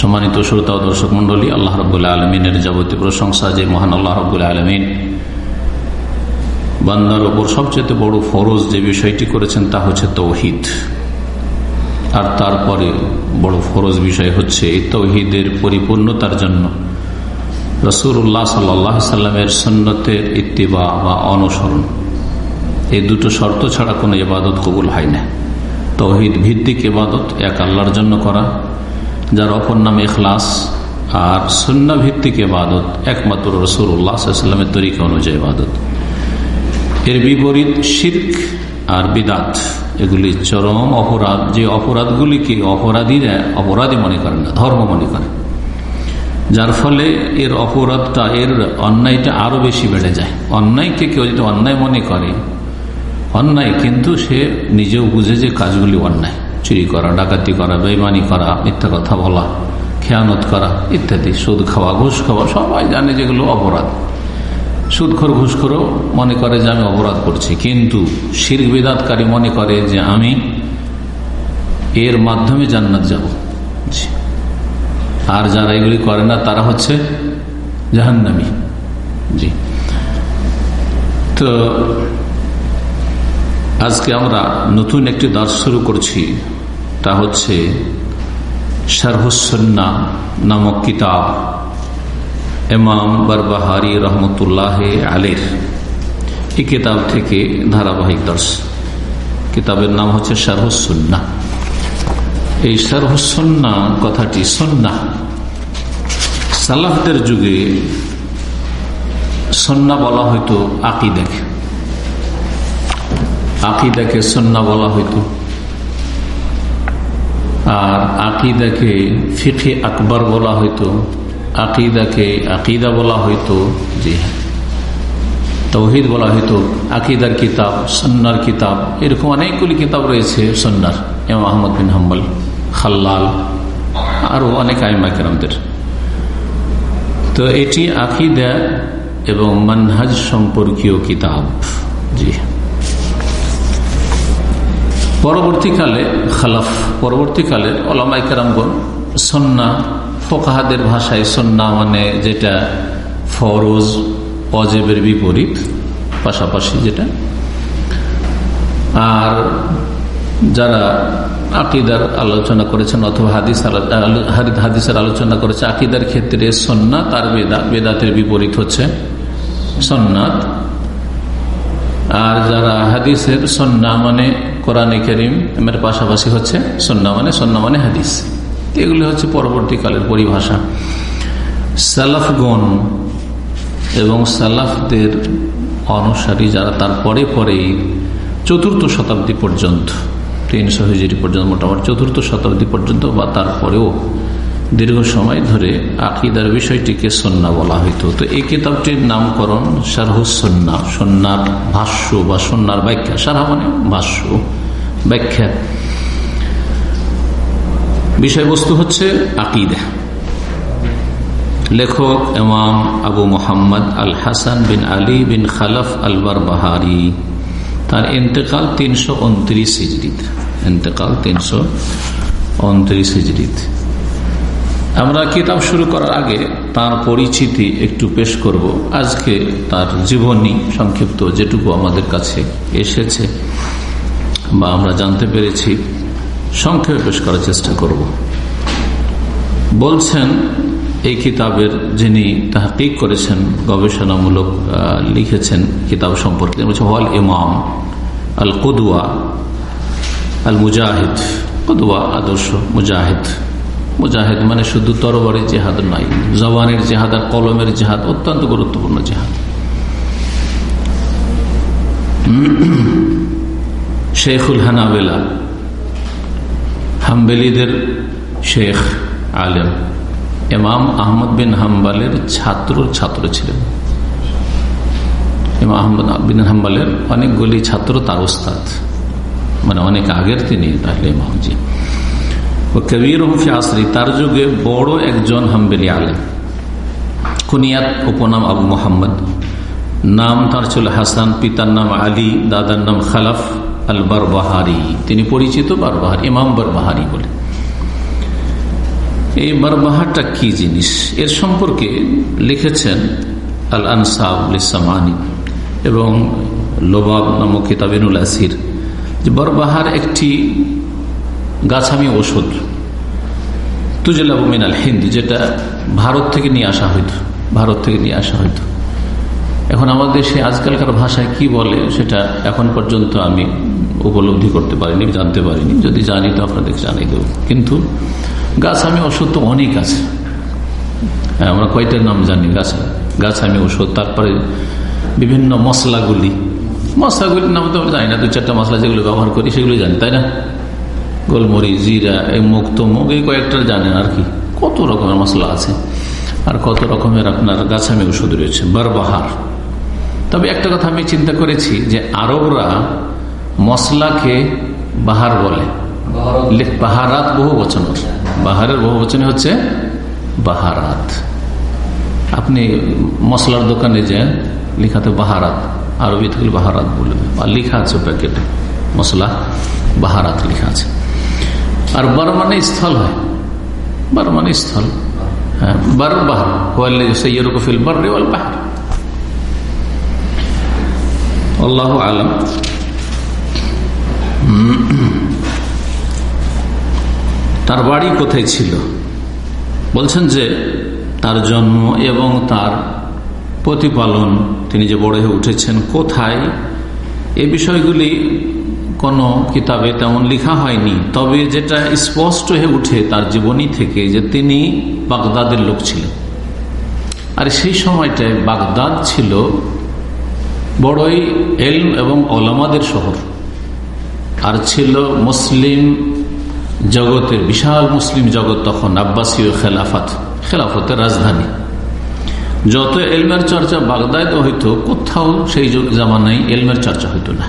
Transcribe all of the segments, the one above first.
সম্মানিত শ্রোতা দর্শক মন্ডলী আল্লাহ রবুল্লা আলমিনের যাবতীয় প্রশংসা যে মহান আল্লাহ রবুল্লা আলমিন। বান্দার ওপর সবচেয়ে বড় ফরজ যে বিষয়টি করেছেন তা হচ্ছে তৌহিদ। আর তারপরে বড় ফরজ বিষয় হচ্ছে এই তৌহিদের পরিপূর্ণতার জন্য রসুল্লাহ সাল্লাহ সাল্লামের সন্ন্যতের ইত্তিবা বা অনুসরণ, এই দুটো শর্ত ছাড়া কোনো ইবাদত কবুল হয় না। তৌহিদ ভিত্তিক ইবাদত, এক আল্লাহর জন্য করা যার অপর নাম এখলাস আর সন্না ভিত্তিক এবাদত একমাত্র রসুল্লাহামের তরিকা অনুযায়ী ইবাদত। এর বিপরীত শির্ক আর বিদাত, এগুলি চরম অপরাধ, যে অপরাধগুলিকে অপরাধীরা অপরাধী মনে করেন না, ধর্ম মনে করেন যার ফলে এর অপরাধটা, এর অন্যায়টা আরও বেশি বেড়ে যায়। অন্যায়কে কেউ যদি অন্যায় মনে করে, অন্যায় কিন্তু সে নিজেও বুঝে যে কাজগুলি অন্যায়। চুরি করা, ডাকাতি করা বেমানি করা, মিথ্যা কথা বলা, খেয়ানত করা, ইত্যাদি, সুদ খাওয়া, ঘুষ খাওয়া, সবাই জানে যেগুলো অপরাধ। সুদখোর ঘুষখোরও মনে করে যে আমি অপরাধ করছি। কিন্তু শির বিদাতকারী মনে করে যে আমি এর মাধ্যমে জান্নাত যাব। আর যারা এগুলি করে না, তারা হচ্ছে জাহান্নামি। জি। তো আজকে আমরা নতুন একটি দাস শুরু করছি। তা হচ্ছে শারহুসন্না নামক কিতাব এমাম বারবাহারি রহমতুল্লাহ আলের। এই কিতাব থেকে ধারাবাহিক দর্শ। কিতাবের নাম হচ্ছে শারহুসন্না। এই শারহুসন্না কথাটি সন্না। সালাফদের যুগে সন্না বলা হয়তো আকিদাকে। আকিদাকে সন্না বলা হইতো। আর আকিদাকে ফিখে আকবর বলা হইতো, আকিদাকে আকিদা বলা হইতো, জি হ্যাঁ। তৌহিদ বলা হইতো, আকিদার কিতাব, সন্ন্যার কিতাব, এরকম অনেকগুলি কিতাব রয়েছে সন্ন্যার এম আহমদ বিন হাম্বল, খাল্লাল, আরও অনেক আইমাকেরামদের তো এটি আকিদা এবং মানহাজ সম্পর্কীয় কিতাব, জি হ্যাঁ। পরবর্তীকালে খালাফ, পরবর্তীকালে ওলামাইকারামগণ সন্না ফোকাহাদের ভাষায় সন্না মানে যেটা ফরজ অজেবের বিপরীত, পাশাপাশি যেটা। আর যারা আকিদার আলোচনা করেছেন অথবা হাদিস হাদিসের আলোচনা করেছে, আকিদার ক্ষেত্রে সন্না আর বেদাত বেদাতের বিপরীত হচ্ছে সন্ন্যাত আর যারা হাদিসের সন্না মানে কোরআনে করিম এর পাশাপাশি হচ্ছে সন্না মানে সন্না মানে হাদিস। এগুলি হচ্ছে পরবর্তীকালের পরিভাষা। সালাফগণ এবং সালাফদের অনুসারী যারা তার পরে চতুর্থ শতাব্দী পর্যন্ত, তিনশো হিজুরি পর্যন্ত মোটামুটি চতুর্থ শতাব্দী পর্যন্ত বা তারপরেও দীর্ঘ সময় ধরে আকিদার বিষয়টিকে সন্না বলা হইতো। তো এই কিতাবটির নামকরণ সারহুসন্না সন্ন্যার ভাষ্য বা সন্ন্যার ব্যাখ্যা। সারা মানে ভাষ্য, ব্যাখ্যা। বিষয়বস্তু হচ্ছে আকিদা। লেখক এমাম আবু মোহাম্মদ আল হাসান বিন আলী বিন খালফ আলবার বাহারি তার ইন্তেকাল তিনশো উনত্রিশ হিজড়িত ইন্তেকাল তিনশো উনত্রিশ হিজড়িত আমরা কিতাব শুরু করার আগে তার পরিচিতি একটু পেশ করব। আজকে তার জীবনী সংক্ষিপ্ত যেটুকু আমাদের কাছে এসেছে বা আমরা জানতে পেরেছি, সংক্ষেপে পেশ করার চেষ্টা করব। বলছেন, এই কিতাবের যিনি তাহকিক করেছেন, গবেষণামূলক লিখেছেন কিতাব সম্পর্কে হল ইমাম আল কুদুয়া আল মুজাহিদ কুদুয়া আদর্শ মুজাহিদ। মুজাহিদ মানে শুধু তরবারি জেহাদ নয় জওয়ানের জেহাদ আর কলমের জেহাদ অত্যন্ত গুরুত্বপূর্ণ জেহাদ। শেখুল হানাবেলা, হাম্বেলিদের শেখ আলেম এমাম আহমদ বিন হাম্বালের ছাত্র ছাত্র ছিলেন। ইমাম আহমদ বিন হাম্বালের অনেকগুলি ছাত্র তার ওস্তাদ মানে অনেক আগের তিনি, তাহলে ইমামজি কবির আসরি, তার যুগে বড় একজন হাম্বেলি আলেম। কুনিয়াত উপনাম আবু মোহাম্মদ। নাম তার ছিল হাসান, পিতার নাম আলী, দাদার নাম খালাফ আল বারবাহারি তিনি পরিচিত বারবাহার, ইমাম বারবাহারি বলে। এই বারবাহারটা কি জিনিস? এর সম্পর্কে লিখেছেন আল আনসাবানি এবং লোবাব নামক কিতাবিনুল আসির। যে বরবাহার একটি গাছামি ওষুধ। তুজলাবু মিনাল হিন্দ যেটা ভারত থেকে নিয়ে আসা হইতো ভারত থেকে নিয়ে আসা হইতো। এখন আমাদের দেশে আজকালকার ভাষায় কি বলে সেটা এখন পর্যন্ত আমি উপলব্ধি করতে পারিনি জানতে পারিনি। যদি জানি তো আপনাদের জানিয়ে দেব। কিন্তু গাছ আমি ওষুধ তো অনেক আছে। হ্যাঁ, আমরা কয়টার নাম জানি? গাছ গাছ আমি ওষুধ তারপরে বিভিন্ন মশলাগুলি। মশলাগুলির নাম তো আমরা জানি না দু চারটা মশলা যেগুলো ব্যবহার করি সেগুলো জানি তাই না? গোলমরি জিরা মুখ তো এই কয়েকটা জানেন আর কি। কত রকমের মশলা আছে। আর কত রকমের আপনার গাছামি ওষুধ রয়েছে, বারবাহার। তবে একটা কথা আমি চিন্তা করেছি যে আরবরা মশলাকে বাহার বলে। বাহারাত বহু বচন বাহারের বহু বচনে হচ্ছে বাহারাত। আপনি মশলার দোকানে যে লিখাতে বাহারাত, আরবি থেকে বাহারাত বলবে বা লিখা আছে প্যাকেটে, মশলা বাহারাত লিখা আছে। আর বার মানে স্থল হয়। বার মানে স্থল। হ্যাঁ আল্লাহ আলম। তার বাড়ি কোথায় ছিল? বলছেন যে তার জন্ম এবং তার প্রতিপালন, তিনি যে বড় হয়ে উঠেছেন কোথায়? এই বিষয়গুলি কোনো কিতাবে তেমন লেখা হয়নি। তবে যেটা স্পষ্ট হয়ে উঠে তার জীবনী থেকে যে তিনি বাগদাদের লোক ছিলেন। আর সেই সময়টায় বাগদাদ ছিল বড়ই এলম এবং ওলামাদের শহর। আর ছিল মুসলিম জগতের, বিশাল মুসলিম জগৎ তখন আব্বাসীয় খেলাফত, খেলাফতের রাজধানী। যত এলমের চর্চা বাগদায় হইতো, কোথাও সেই জামানায় এলমের চর্চা হইতো না।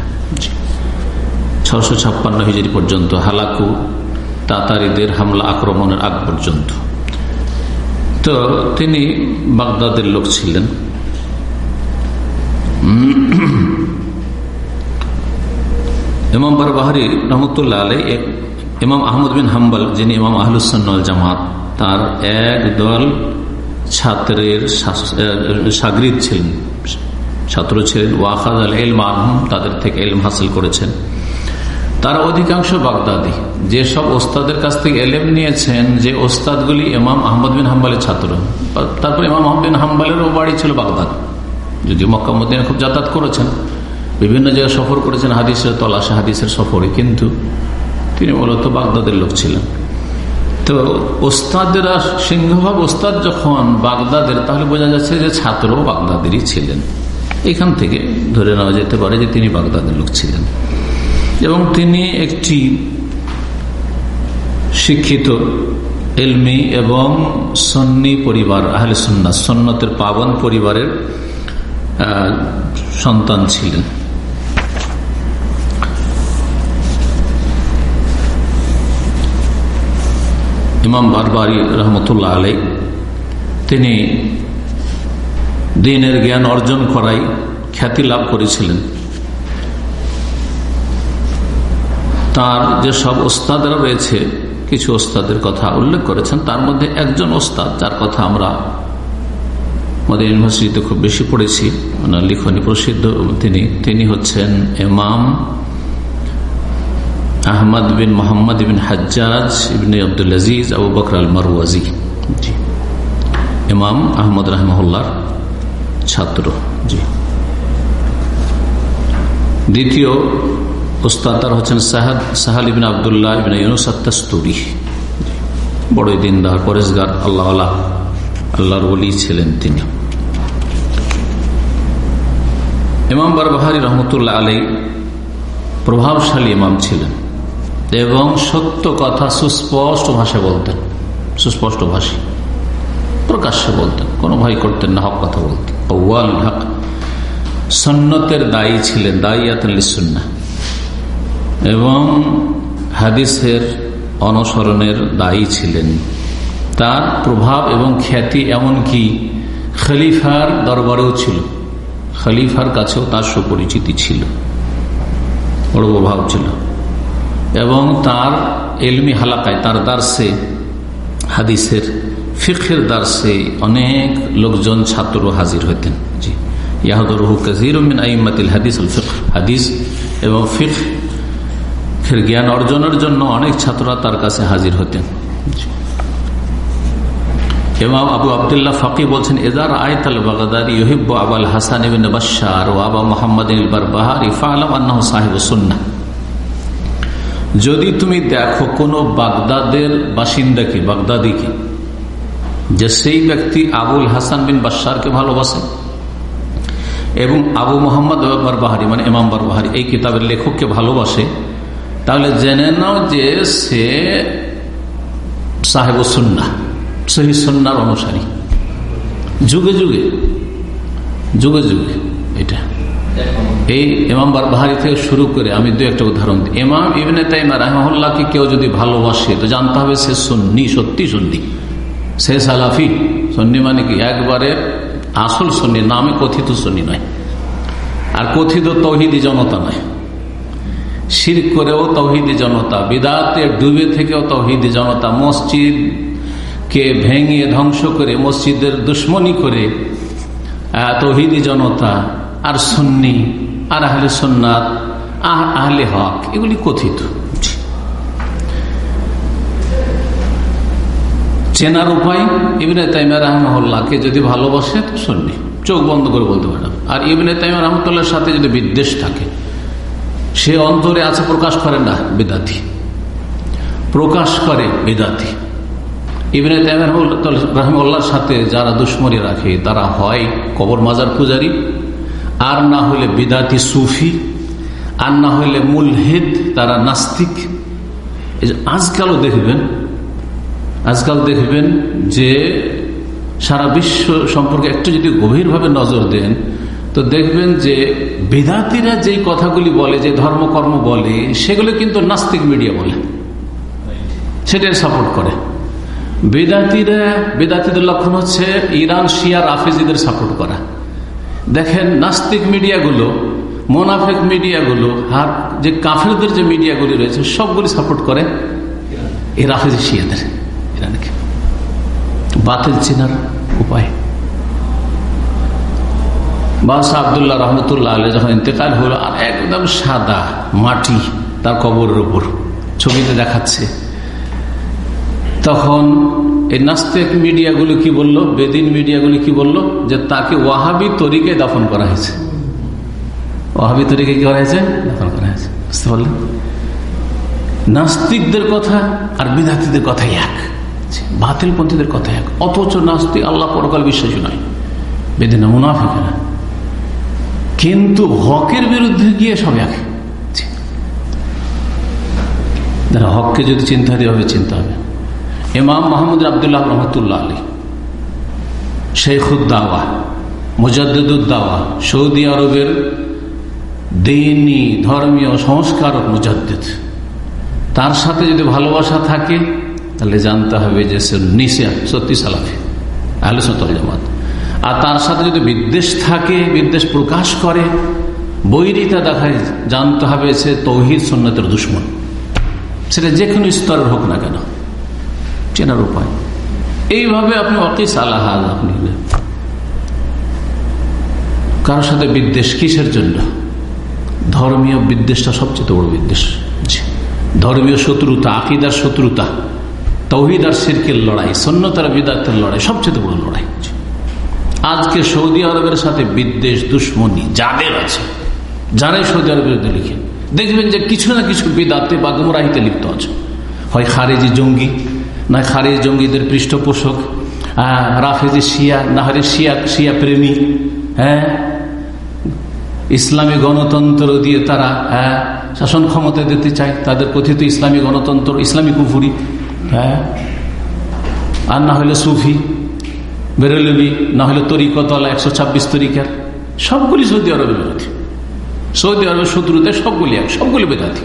ছশো ছাপ্পান্ন হিজড়ি পর্যন্ত হালাকু, তাতারিদের হামলা আক্রমণের আগ পর্যন্ত। তো তিনি বাগদাদের লোক ছিলেন। ইমাম বারবাহারি রহমতুল্লাহ আলাই ইমাম আহমদ বিন হাম্বাল, যিনি ইমাম আহলুসন্নল জামাত, তার এক দল ছাত্রের সাগরিদ ছিলেন ছাত্র ছিলেন। ওয়াখাদ আল এলম আহম তাদের থেকে এলম হাসিল করেছেন। তারা অধিকাংশ বাগদাদি যেসব ওস্তাদের কাছ থেকে এলেম নিয়েছেন, যে ওস্তাদগুলি ইমাম আহমদ বিন হাম্বালের ছাত্র। তারপর ইমাম আহমদ বিন হাম্বালেরও বাড়ি ছিল বাগদাদ। যদি মক্কা মদিনা খুব যাতায়াত করেছেন। বিভিন্ন জায়গায় সফর করেছেন, হাদিসের তলাশে, হাদিসের সফরে। কিন্তু তিনি মূলত বাগদাদের লোক ছিলেন। তো ওস্তাদেরা সিংহভাগ ওস্তাদ যখন বাগদাদের, তাহলে বোঝা যাচ্ছে যে ছাত্রও বাগদাদেরই ছিলেন। এখান থেকে ধরে নেওয়া যেতে পারে যে তিনি বাগদাদের লোক ছিলেন। এবং তিনি একটি শিক্ষিত, এলমি এবং সন্নি পরিবার, আহলে সন্না সন্ন্যতের পাবন পরিবারের সন্তান ছিলেন। ইমাম বারবারি রহমতুল্লাহ আলাই তিনি দিনের জ্ঞান অর্জন করাই খ্যাতি লাভ করেছিলেন। তার যে সব ওস্তাদরা রয়েছে, কিছু ওস্তাদের কথা উল্লেখ করেছেন, তার মধ্যে একজন ওস্তাদ, যার কথা আমরা আমাদের ইউনিভার্সিটিতে খুব বেশি পড়েছি, ওনার লিখনী প্রসিদ্ধ, তিনি তিনি হচ্ছেন এমাম আহমদ বিন মোহাম্মদ বিন হাজ্জাজ ইবিন আব্দুল আজিজ আবু বকর আল মারুয়াজি জি। ইমাম আহমদ রহমহল্লার ছাত্র। জি। দ্বিতীয় ওস্তাদ তার হচ্ছেন সাহাদ, সাহাল ইবিন আবদুল্লাহ ইবিন ইউনুসাত্তাস্তুরি বড়ই দিনদার, পরেশগার আল্লাহ আল্লাহ আল্লাহর বলি ছিলেন তিনি। ইমাম বারবাহারি রহমতুল্লাহ আলী প্রভাবশালী ইমাম ছিলেন এবং সত্য কথা সুস্পষ্ট ভাষায় বলতেন, সুস্পষ্ট ভাষী প্রকাশ্যে বলতেন, কোনো ভয় করতেন না, হক কথা বলতেন। হক সন্ন্যতের দায়ী ছিলেন দায়ী দায়িয়াতুল্লিসন্না এবং হাদিসের অনুসরণের দায়ী ছিলেন। তার প্রভাব এবং খ্যাতি এমনকি খলিফার দরবারেও ছিল। খলিফার কাছেও তার সুপরিচিতি ছিল। বড় প্রভাব ছিল। এবং তার এলমি হালাকায়, তার দার্সে, হাদিসের ফিখের দার্সে অনেক লোকজন, ছাত্র হাজির হইতেন জি। ইয়াহদরহু কাজির হাদিস হাদিস এবং ফিখ জ্ঞান অর্জনের জন্য অনেক ছাত্ররা তার কাছে হাজির হতেন। আবু বলছেন সুন্না যদি তুমি দেখো কোন বাগদাদের বাসিন্দাকে, বাগদাদিকে, যে সেই ব্যক্তি আবুল হাসান বিন বাশারকে ভালোবাসে এবং আবু মোহাম্মদ বারবাহারি মানে ইমাম বারবাহারি, এই কিতাবের লেখককে ভালোবাসে তাহলে জেনে নাও যে সে সাহেব সুন্না, সহি সন্ন্যার অনুসারী। যুগে যুগে যুগে যুগে এটা। এই এমাম বাহারি থেকে শুরু করে আমি দু একটা উদাহরণ দিই। এমাম ইবনে তাইমা রাহমহল্লাকে কেউ যদি ভালোবাসে, তো জানতে হবে সে সন্নি, সত্যি সন্নি। সে সালাফি, সন্নি মানে কি? একবারে আসল সন্নি, নামে কথিত সন্নি নয়। আর কথিত তৌহিদি জনতা নয়। শির করেও তৌহিদি জনতা বিদাতে ডুবে থেকেও তৌহিদি জনতা মসজিদ কে ভেঙে ধ্বংস করে, মসজিদের দুশ্মনী করে তৌহিদি জনতা, আর সন্নি, আর আহলে সন্ন্যাত আর আহলে হক, এগুলি কথিত। চেনার উপায়, ইবনে তাইমা রহমহল্লাকে যদি ভালোবাসে, তো সন্নি। চোখ বন্ধ করে বলতে পারে আর ইবনে তাইমা রহমতুল্লাহর সাথে যদি বিদ্বেষ থাকে সে অন্তরে আছে, প্রকাশ করে না বেদাতি। প্রকাশ করে বেদাতি। ইবনে রহমুল্লাহর সাথে যারা দুশ্মনী রাখে, তারা হয় কবর মাজার পূজারী, আর না হলে বিদাতি সুফি, আর না হলে মুলহেদ, তারা নাস্তিক। আজকালও দেখবেন, আজকাল দেখবেন যে সারা বিশ্ব সম্পর্কে একটু যদি গভীরভাবে নজর দেন তো দেখবেন যে বেদাতিরা যেই কথাগুলি বলে, যে ধর্মকর্ম বলে, সেগুলো কিন্তু নাস্তিক মিডিয়া বলে। সেটাই সাপোর্ট করে। বেদাতিরা, বেদাতিদের লক্ষণ হচ্ছে ইরান, শিয়া, রাফেজিদের সাপোর্ট করা। দেখেন নাস্তিক মিডিয়াগুলো, মোনাফেক মিডিয়াগুলো, আর যে কাফেরদের যে মিডিয়াগুলি রয়েছে, সবগুলি সাপোর্ট করে এই রাফেজি শিয়াদের, ইরানকে। বাতিল চেনার উপায়। বাদশাহ আবদুল্লাহ রহমতুল্লাহ আলী যখন ইন্তেকাল হলো, আর একদম সাদা মাটি তার কবরের উপর ছবিতে দেখাচ্ছে। তখন এই নাস্তিক মিডিয়াগুলি কি বলল, বেদিন মিডিয়াগুলি কি বলল, যে তাকে ওয়াহাবি তরিকে দাফন করা হয়েছে। ওয়াহাবি তরিকে কি করা হয়েছে? দাফন করা হয়েছে। বুঝতে পারলেন? নাস্তিকদের কথা আর বিধার্থীদের কথাই এক। বাতিল পন্থীদের কথা এক। অথচ নাস্তিক আল্লাহ পরকাল বিশ্বাসী নয়। বেদিনা মুনাফিকে না। কিন্তু হকের বিরুদ্ধে গিয়ে সব এক। হককে যদি চিন্তা হবে চিন্তা হবে। ইমাম মোহাম্মদ আবদুল্লাহ রহমতুল্লাহ আলী শেখুদ্দাওয়া মুজাদ্দুদ্দাওয়া সৌদি আরবের দিনী, ধর্মীয়, সংস্কারক মুজাদ্দিদ। তার সাথে যদি ভালোবাসা থাকে, তাহলে জানতে হবে যে সে নিশা সত্যি সালাফি সতল জামাত। আর তার সাথে যদি বিদ্বেষ থাকে, বিদ্বেষ প্রকাশ করে বৈরিতা দেখায়, জানতে হবে সে তৌহিদ সন্ন্যতের দুশ্মন। সেটা যে কোনো স্তরের হোক না কেন। চেনার উপায়। এইভাবে আপনি অকিস আলাহাল আপনি কারোর সাথে বিদ্বেষ কিসের জন্য? ধর্মীয় বিদ্বেষটা সবচেয়ে বড় বিদ্বেষ। ধর্মীয় শত্রুতা, আকিদার শত্রুতা, তৌহিদ আর সিরকের লড়াই সন্ন্যতার বিদার্থের লড়াই সবচেয়ে বড় লড়াই। আজকে সৌদি আরবের সাথে বিদ্বেষ দুশ্মনী যাদের আছে, যারাই সৌদি আরবের বিরুদ্ধে লিখে, দেখবেন যে কিছু না কিছু বিদাতে বা গুমরাহিতে লিপ্ত আছে। হয় খারেজি জঙ্গি, না খারেজ জঙ্গিদের পৃষ্ঠপোষক রাফেজি শিয়া, না হলে শিয়া শিয়া প্রেমী হ্যাঁ? ইসলামী গণতন্ত্র দিয়ে তারা হ্যাঁ শাসন ক্ষমতা দিতে চায়, তাদের কথিত ইসলামী গণতন্ত্র, ইসলামী কুফুরি হ্যাঁ? আর না হলে সুফি বেরোলবি না হলে তরিকতলা একশো ছাব্বিশ তরিকার। সবগুলি সৌদি আরবের বিরোধী। সৌদি আরবের শত্রুতে সবগুলি এক, সবগুলি বেদাতি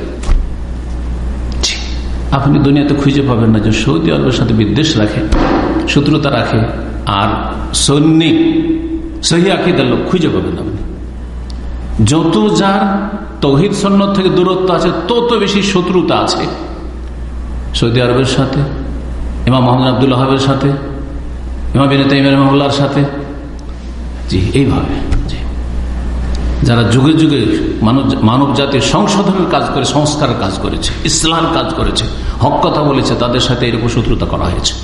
আপনি দুনিয়াতে খুঁজে পাবেন না যে সৌদি আরবের সাথে বিদ্বেষ রাখে, শত্রুতা রাখে, আর সৈনিক সহি লোক খুঁজে পাবেন আপনি। যত যার তহিদ সন্ন্যত থেকে দূরত্ব আছে, তত বেশি শত্রুতা আছে। সৌদি আরবের সাথে, ইমাম মোহাম্মদ আবদুল্লাহের সাথে ইমাম বিন সাথে? জি, এইভাবে। যারা যুগে যুগে মানব জাতির সংশোধনের কাজ করে, সংস্কারের কাজ করেছে, ইসলাম কাজ করেছে, হক কথা বলেছে, তাদের সাথে এরকম শত্রুতা করা হয়েছে।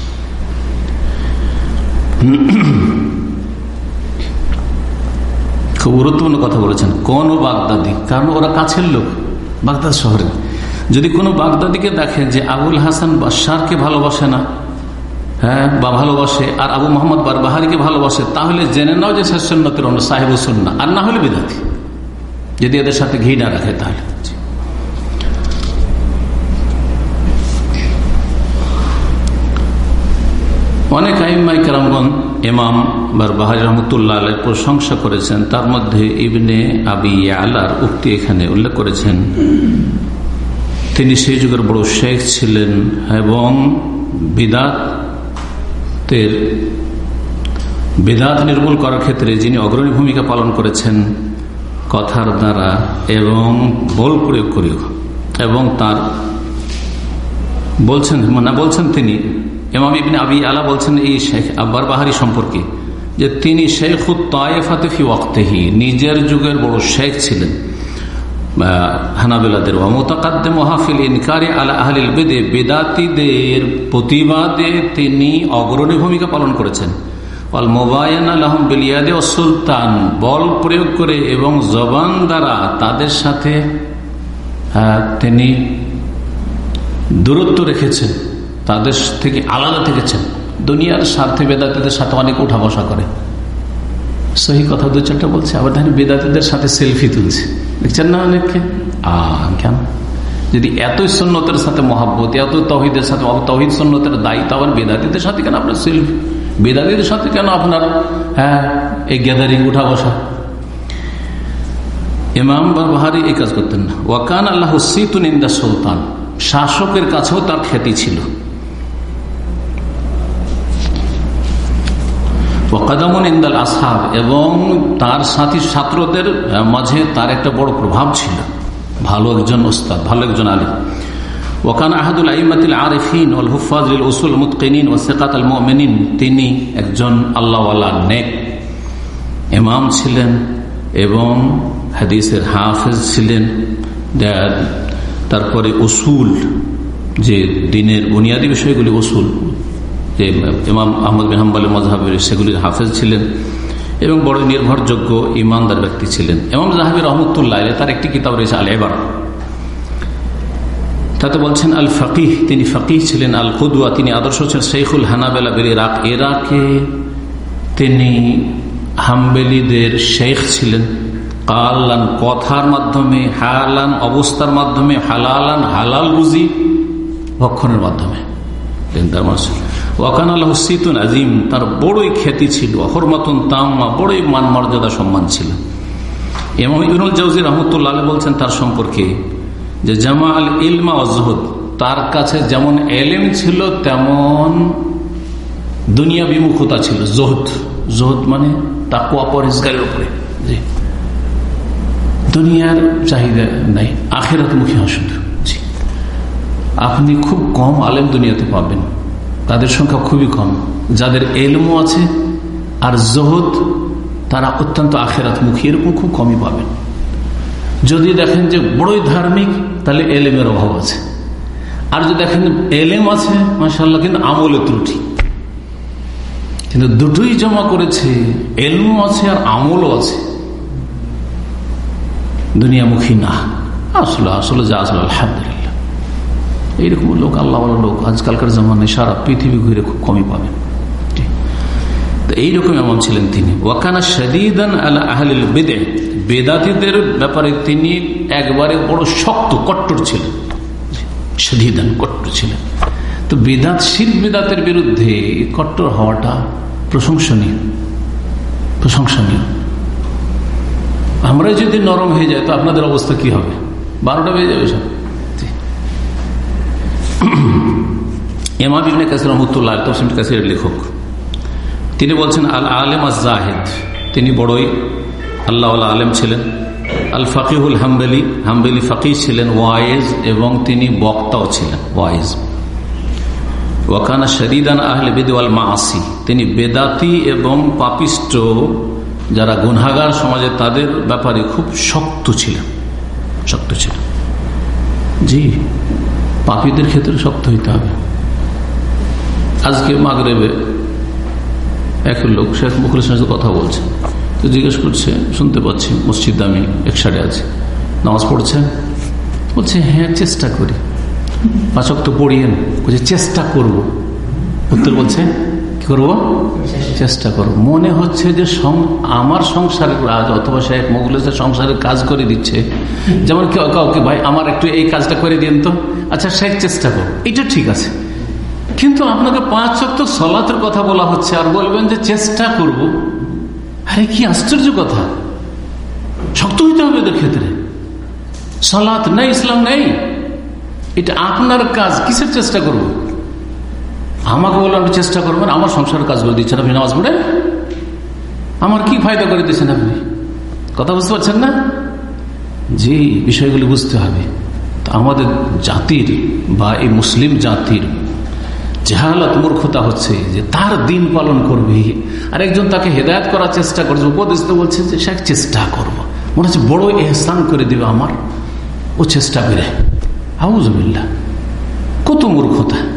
খুব গুরুত্বপূর্ণ কথা বলেছেন। কোন বাগদাদি, কারণ ওরা কাছের লোক, বাগদাদ শহরে। যদি কোনো বাগদাদিকে দেখেন যে আবুল হাসান বাসারকে ভালোবাসে না হ্যাঁ বা ভালোবাসে, আর আবু মোহাম্মদ বার বাহারিকে ভালোবাসে, তাহলে জেনে নাও যে শেষন্নতের অন্য সাহেব সুন্না আর না হলে বিদাতি। যদি এদের সাথে ঘি না রাখে, তাহলে। অনেক আইমাই কেরামগন ইমাম বাহারি রহমতুল্লাহ আলের প্রশংসা করেছেন। তার মধ্যে ইবনে আবি আলার উক্তি এখানে উল্লেখ করেছেন। তিনি সেই যুগের বড় শেখ ছিলেন এবং বিদাতের বিদাত নির্মূল করার ক্ষেত্রে যিনি অগ্রণী ভূমিকা পালন করেছেন, কথার দ্বারা এবং বল প্রয়োগ করেও, এবং তার বলছেন, না, বলছেন তিনি এমাম ইবিন আবি আলা বলছেন এই শেখ আব্বার বাহারি সম্পর্কে যে তিনি শেখ তাইফাতেফি ওয়াক্তেহি, নিজের যুগের বড় শেখ ছিলেন। হানাবেলাদের মোতাকাদ্দে মহাফিল ইনকারি আলা আহলিল বেদে বেদাতিদের প্রতিবাদে তিনি অগ্রণী ভূমিকা পালন করেছেন। অল মোবায়ন আলহম বিলিয়াদে ও সুলতান বল প্রয়োগ করে এবং জবান দ্বারা তাদের সাথে তিনি দূরত্ব রেখেছেন, তাদের থেকে আলাদা থেকেছেন। দুনিয়ার স্বার্থে বেদাতিদের সাথে অনেক উঠা বসা করে। সহি কথা দু চারটা বলছে, আবার দেখেন বেদাতিদের সাথে সেলফি তুলছে। দেখছেন না অনেককে? আহ কেন? যদি এতই সন্ন্যতের সাথে মহাব্বত এত তহিদের সাথে তহিদ সন্ন্যতের দায়িত্ব আবার বেদাতিদের সাথে কেন আপনার সেলফি বেদাতিদের সাথে কেন আপনার হ্যাঁ এই গ্যাদারিং উঠা বসা? ইমাম বাহারি এই কাজ করতেন না। ওয়াকান আল্লাহ সিতুন ইন্দা সুলতান। শাসকের কাছেও তার খ্যাতি ছিল। ওকাদামন ইন্দাল আসহাব, এবং তার সাথী ছাত্রদের মাঝে তার একটা বড় প্রভাব ছিল। ভালো একজন ওস্তাদ, ভালো একজন আলী ওকান আহাদুল আইমাতিল আরিফিন ওল হুফাজুল উসুল মুতকিন ও সেকাত আল মোমেনিন। তিনি একজন আল্লাহওয়ালা নেক ইমাম ছিলেন এবং হাদিসের হাফেজ ছিলেন। তারপরে উসুল, যে দিনের বুনিয়াদী বিষয়গুলি, উসুল। ইমাম আহমদ বিন হাম্বাল মজাহের সেগুলির হাফেজ ছিলেন এবং বড় নির্ভরযোগ্য ইমানদার ব্যক্তি ছিলেন। এমাম জাহাবির রহমতুল্লাহ তার একটি কিতাব রয়েছে আল এবার তাতে বলছেন আল ফকিহ তিনি ফকিহ ছিলেন আল খুদুয়া তিনি আদর্শ ছিলেন শেখুল হানাবেলা বের ইরাক। এরাকে তিনি হাম্বেলিদের শেখ ছিলেন। কালান, কথার মাধ্যমে, হালান, অবস্থার মাধ্যমে, হালালান, হালাল রুজি, ভক্ষণের মাধ্যমে। ওয়াকান আল্লাহ সিতুন আজিম তার বড়ই খ্যাতি ছিল। হরমাতুন তাম্মা বড়ই মান মর্যাদা সম্মান ছিল। এমন ইবনুল জাউজি রহমতুল্লাহ বলছেন তার সম্পর্কে যে জামা আল ইলমা অজহদ তার কাছে যেমন এলেম ছিল, তেমন দুনিয়া বিমুখতা ছিল। জোহদ জোহদ মানে তাকুয়া পরিষ্কারের উপরে। জি। দুনিয়ার চাহিদা নাই আখেরাত মুখী শুধু আপনি খুব কম আলেম দুনিয়াতে পাবেন। তাদের সংখ্যা খুবই কম। যাদের এলমও আছে আর জহদ, তারা অত্যন্ত আখেরাত মুখী এরকম খুব কমই পাবেন। যদি দেখেন যে বড়ই ধার্মিক, তাহলে এলেমের অভাব আছে। আর যদি দেখেন এলেম আছে মাসাল্লাহ কিন্তু আমলের ত্রুটি। কিন্তু দুটোই জমা করেছে, এলমও আছে আর আমলও আছে। দুনিয়ামুখী না। আসলে আসলে যা আসলে, আলহামদুলিল্লাহ। এইরকম লোক আল্লাহ লোক আজকালকার জামানে সারা পৃথিবী ঘুরে খুব কমই পাবেন এইরকম এমন ছিলেন তিনি। ওয়াকানা শদীদান আলা আহলিল বেদে বেদাতিদের ব্যাপারে তিনি একবারে বড় শক্ত, কট্টর ছিলেন। শদীদান, কট্টর ছিলেন। তো বেদাত, শির বেদাতের বিরুদ্ধে কট্টর হওয়াটা প্রশংসনীয়। প্রশংসনীয়। আমরা যদি নরম হয়ে যায় তো আপনাদের অবস্থা কি হবে? বারোটা বেজে যাবে এমা বিবনে কাসির রহমতুল্লাহ তসিম কাসির লেখক। তিনি বলছেন আল আলেম জাহেদ তিনি বড়ই আল্লাহ আলেম ছিলেন। আল ফাকিহুল হাম্বেলি হাম্বেলি ফাকি ছিলেন, ওয়াইজ এবং তিনি বক্তাও ছিলেন, ওয়াইজ। ওয়াকানা শরিদান আহলে বেদওয়াল মা আসি তিনি বেদাতি এবং পাপিষ্ট, যারা গুনহাগার সমাজে তাদের ব্যাপারে খুব শক্ত ছিলেন শক্ত ছিলেন। জি, পাপীদের ক্ষেত্রে শক্ত হইতে হবে। আজকে মাগরেবে এক লোক, শেখ মুখুল সাথে কথা বলছে। তো জিজ্ঞেস করছে, শুনতে পাচ্ছি, মসজিদ আমি একসাথে আছি। নামাজ পড়ছেন? বলছে হ্যাঁ চেষ্টা করি। পাচক তো পড়িয়েন, বলছে, চেষ্টা করব। উত্তর বলছে করব? চেষ্টা করব। মনে হচ্ছে যে আমার সংসারের কাজ, অথবা শেখ মুগুলের সংসারের কাজ করে দিচ্ছে। যেমন কেউ কাউকে, ভাই, আমার একটু এই কাজটা করে দিন তো। আচ্ছা শেখ চেষ্টা করো এটা ঠিক আছে। কিন্তু আপনাকে পাঁচ শক্ত সলাতের কথা বলা হচ্ছে আর বলবেন যে চেষ্টা করব। আরে, কি আশ্চর্য কথা। শক্ত হইতে হবে এদের ক্ষেত্রে। সলাৎ নেই, ইসলাম নেই। এটা আপনার কাজ, কিসের চেষ্টা করব? আমাকে বললাম আপনি চেষ্টা করবেন, আমার সংসারের কাজ দিচ্ছেন আপনি, নামাজ পড়ে আমার কি ফায়দা করে দিচ্ছেন আপনি? কথা বুঝতে পারছেন না? যে বিষয়গুলি বুঝতে হবে। আমাদের জাতির বা এই মুসলিম জাতির জাহালত মূর্খতা হচ্ছে যে তার দিন পালন করবে। আর একজন তাকে হেদায়ত করার চেষ্টা করছে উপদেশ তো বলছে যে, সে চেষ্টা করব। মনে হচ্ছে বড় এহসান করে দিবে আমার। ও চেষ্টা করে। আউজবিল্লা কত মূর্খতা।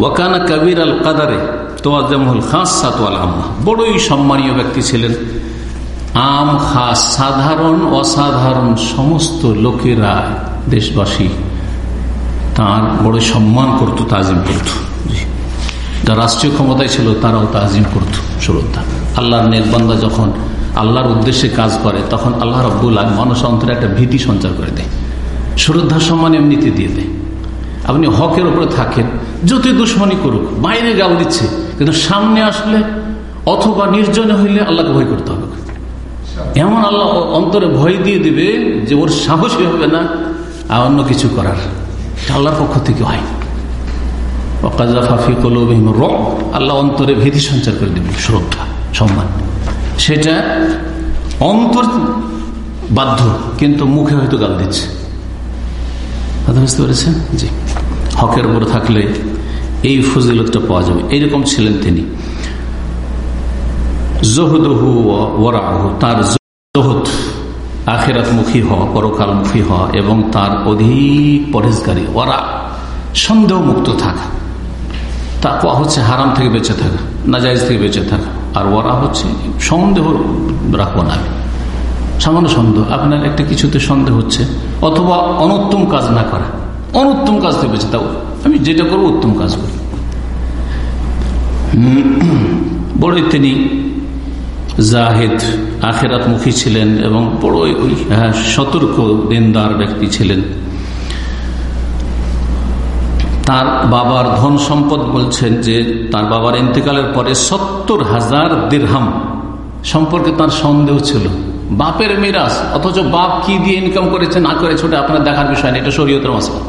ওয়াকানা কবির আল কাদারে তোয়াজমুল খাস সাতওয়াল আম্মা বড়ই সম্মানীয় ব্যক্তি ছিলেন। আম খাস সাধারণ, অসাধারণ সমস্ত লোকেরা দেশবাসী। তার বড় সম্মান করত, তাজিম করত। যা রাষ্ট্রীয় ক্ষমতায় ছিল, তারাও তাজিম করত শ্রদ্ধা আল্লাহর নেকবান্দা যখন আল্লাহর উদ্দেশ্যে কাজ করে, তখন আল্লাহ রব্বুল মানুষ অন্তরে একটা ভীতি সঞ্চার করে দেয়। শ্রদ্ধা সম্মান এমনিতে দিয়ে দেয়। আপনি হকের উপরে থাকেন, যতই দুশ্মনী করুক, বাইরে গাল দিচ্ছে, কিন্তু সামনে আসলে অথবা নির্জনে হইলে আল্লাহকে ভয় করতে হবে। এমন আল্লাহ অন্তরে ভয় দিয়ে দিবে যে ওর সাহসী হবে না আর অন্য কিছু করার। আল্লাহর পক্ষ থেকে হয়। আল্লাহ অন্তরে ভীতি সঞ্চার করে দেবেন শ্রদ্ধা, সম্মান। সেটা অন্তর বাধ্য, কিন্তু মুখে হয়তো গাল দিচ্ছে। বুঝতে পেরেছেন? জি। হকের উপর থাকলে এই ফজিলতটা পাওয়া যাবে। এইরকম ছিলেন তিনি। জহদহু ওরাহু তার জহদ আখেরাতমুখী হওয়া, পরকালমুখী হওয়া এবং তার অধিক পরেজগারী ওরা সন্দেহ মুক্ত থাকা। তা হচ্ছে হারাম থেকে বেঁচে থাকা নাজাইজ থেকে বেঁচে থাকা। আর ওরা হচ্ছে সন্দেহ রাখব না সামান্য সন্দেহ। আপনার একটা কিছুতে সন্দেহ হচ্ছে অথবা অনুত্তম কাজ না করা। অনুত্তম কাজ থেকে বেঁচে থাকব আমি যেটা করব উত্তম কাজ করি। বড়ই তিনি জাহেদ আখেরাত মুখী ছিলেন এবং বড় হ্যাঁ, সতর্ক দিনদার ব্যক্তি ছিলেন। তার বাবার ধন সম্পদ বলছেন যে তার বাবার ইন্তেকালের পরে সত্তর হাজার দীর্হাম সম্পর্কে তার সন্দেহ ছিল। বাপের মিরাজ, অথচ বাপ কি দিয়ে ইনকাম করেছে, না করেছে, ওটা আপনার দেখার বিষয় না, এটা শরীয়তের মাসলা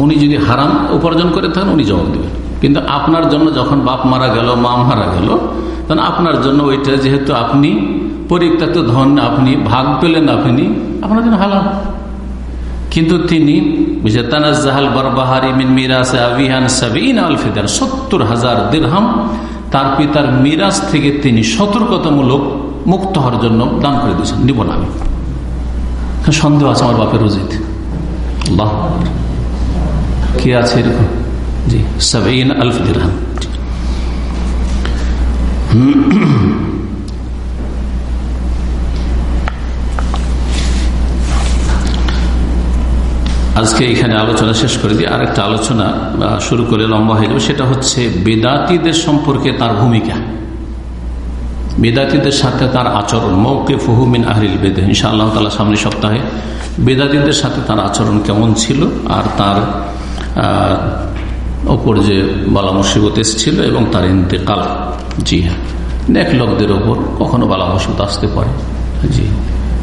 উনি যদি হারাম উপার্জন করে থাকেন, উনি জবাব দেবেন। কিন্তু আপনার জন্য যখন বাপ মারা গেল মা মারা গেল, তখন আপনার জন্য ওইটা যেহেতু আপনি পরিত্যক্ত ধন, আপনি ভাগ পেলেন আপনি, আপনার জন্য হালাল। কিন্তু তিনি সত্তর হাজার দীর্হাম, তার পিতার মিরাজ থেকে তিনি সতর্কতামূলক মুক্ত হওয়ার জন্য দান করে দিয়েছেন, নিব না আমি। সন্দেহ আছে আমার বাপের উচিত কি আছে এরকম? জি সাবিন আলফ দিরহাম। আজকে এখানে আলোচনা শেষ করে দিই। আরেকটা আলোচনা শুরু করে লম্বা হয়ে যাবে। সেটা হচ্ছে বেদাতিদের সম্পর্কে তার ভূমিকা। বেদাতিদের সাথে তার আচরণ মৌকে ফুহুমিন আহরিল বেদে ইনশা আল্লাহ তালা সামনে সপ্তাহে বেদাতিদের সাথে তার আচরণ কেমন ছিল আর তার ওপর যে বালা মুসিবত এসেছিল এবং তার ইন্তেকাল। জি হ্যাঁ। নেক লোকদের ওপর কখনো বালা মুসিবত আসতে পারে। জি।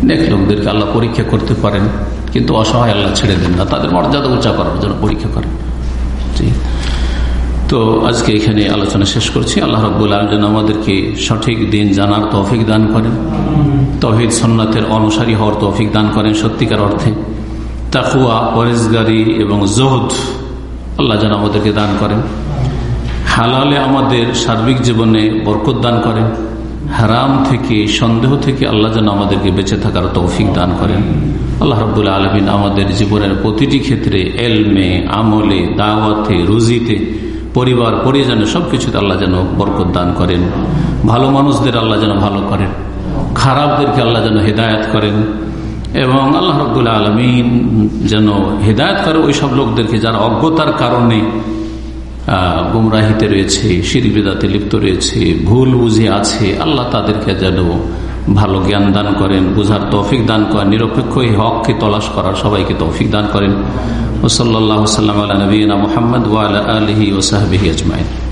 নেক লোকদেরকে আল্লাহ পরীক্ষা করতে পারেন, কিন্তু অসহায় আল্লাহ ছেড়ে দেন না। তাদের মর্যাদা উঁচা করার জন্য পরীক্ষা করেন। জি। তো আজকে এখানে আলোচনা শেষ করছি। আল্লাহ রব্বুল আলম আমাদেরকে সঠিক দিন জানার তৌফিক দান করেন। তহিদ সন্ন্যতের অনুসারী হওয়ার তৌফিক দান করেন সত্যিকার অর্থে। তাকুয়া পরেজগারি এবং জোহদ আল্লাহ যেন আমাদেরকে দান করেন। হালালে আমাদের সার্বিক জীবনে বরকত দান করেন। হারাম থেকে, সন্দেহ থেকে আল্লাহ যেন আমাদেরকে বেঁচে থাকার তৌফিক দান করেন। আল্লাহ রবুল্লা আলমিন আমাদের জীবনের প্রতিটি ক্ষেত্রে এলমে, আমলে, দাওয়াতে, রুজিতে পরিবার পরিজনে সবকিছুতে আল্লাহ যেন বরকত দান করেন। ভালো মানুষদের আল্লাহ যেন ভালো করেন। খারাপদেরকে আল্লাহ যেন হেদায়ত করেন। এবং আল্লাহ রবুল্লা আলমিন যেন হেদায়ত করে ওই সব লোকদেরকে যারা অজ্ঞতার কারণে গুমরাহিতে রয়েছে শিরবিদাতে লিপ্ত রয়েছে, ভুল বুঝে আছে, আল্লাহ তাদেরকে যেন ভালো জ্ঞান দান করেন, বুঝার তৌফিক দান করেন, নিরপেক্ষ এই হককে তলাশ করার সবাইকে তৌফিক দান করেন। ওসল্লাহ সাল্লাম আল্লাহ নবীনা মোহাম্মদ ওয়াল আলহি ওসাহাবি আজমাইন।